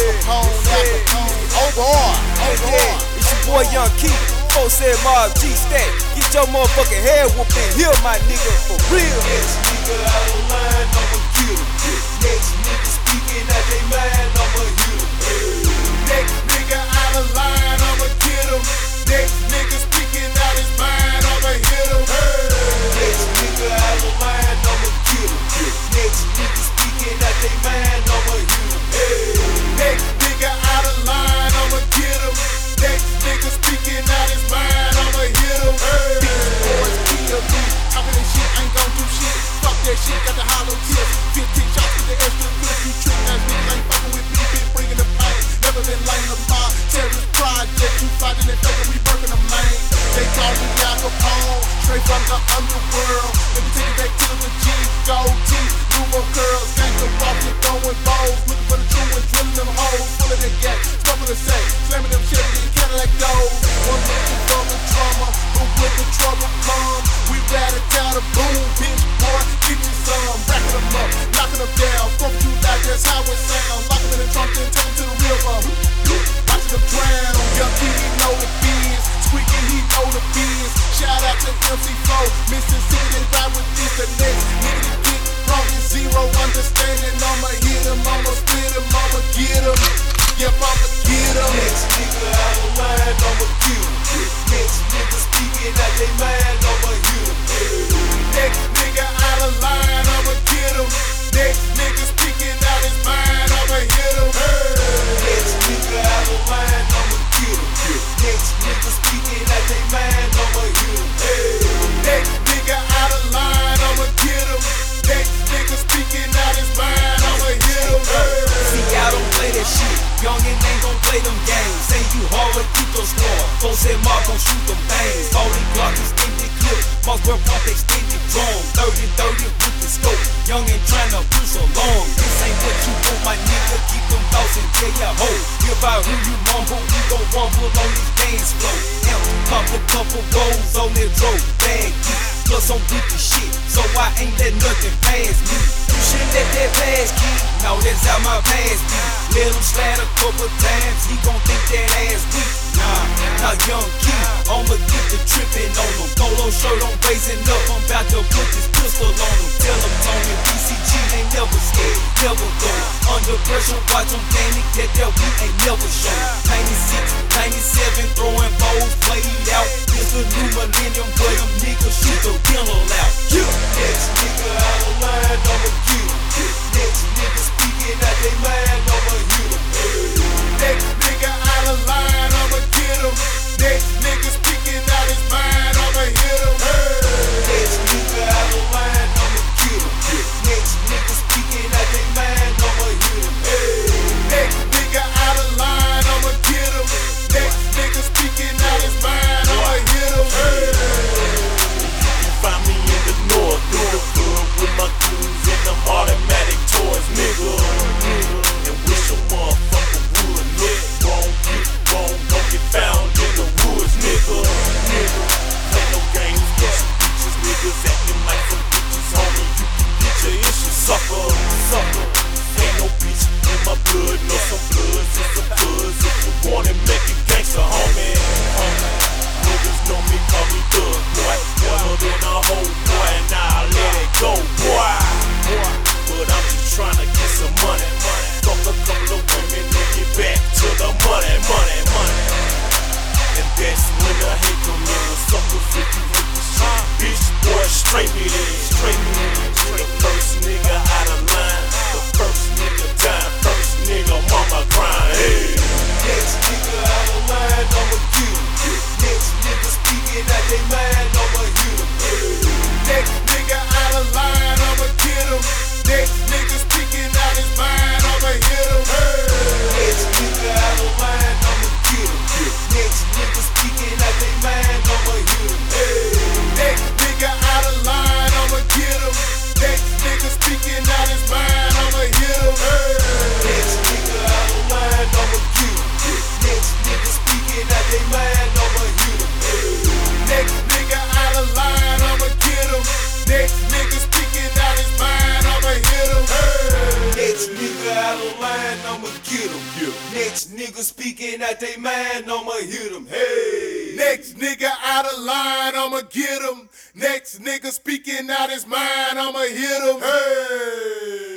Capone, Capone. Oh boy, oh boy. It's your boy Young Key. Folks said Mob G Stack. Get your motherfucking head whooped in here, my nigga, for real. Next nigga out of line, I'ma get him. Next nigga speaking out they mind, I'ma hit that shit, got the hollow tips. 15 shots with the extra clip. You trick ass niggas ain't fucking with me. Been bringing the pain. Never been lame to my terrorist project. You fighting and faking, we burning the main. They call me Al Capone, straight from the underworld. Let me take it back to the G, gold teeth, Nuvo curls, gangsta walk, you throwing balls, looking for the true ones, drilling them holes, full of that gas, smoking the sack, slamming them and Cadillac doors. One how it sounds, lock them in the trunk, take them to the river. Them drown, young he know the biz, he know the biz. Shout out to MC Flow, Mississippi, they ride with this. The next nigga get wrong zero understanding. I'ma hit him, I'ma him, I'ma him. I'ma him. Nigga out of line, I'ma kill him. Nigga speaking out they Gon' shoot them bangs. 40 Glock extended clip. Mark will pump extended drum. 30 30 with the scope. Youngin' tryna push along. This ain't what you want, my nigga. Keep them thoughts and tell ya ho. If I hear you mumble, we gon' rumble on this dance floor. Pop a couple rolls on that road. Bag. Plus I'm shit, so I ain't let nothing pass me. You shouldn't let that pass kid. No, that's how my past be. Let him slide a couple times, he gon' think that ass weak. Nah, now young kid, I'ma get trippin' on him. Polo shirt on, raising up, I'm about to put this pistol on him. Tell him Tony, BCG ain't never scared, never go. Under pressure, watch him panic, that that we ain't never show. 96, 97, throwing balls, played out. It's a new millennium, where them niggas shoot the dental out. Yeah. Next my no some bloods and some buzz. If you want it, make it gangster, homie. homie. Niggas know me, call me Thug Boy. Better than a hoe, boy, and I let it go, boy. But I'm just trying to get some money. Fuck a couple of women and get back to the money, money, money. And that's when the hate come in. A sucker for you the. Bitch, boy, straight me straight me the first nigga out they mad. Nigga speaking out they mind, I'ma hit him. Hey. Next nigga out of line, I'ma get him. Next nigga speaking out his mind, I'ma hit him. Hey.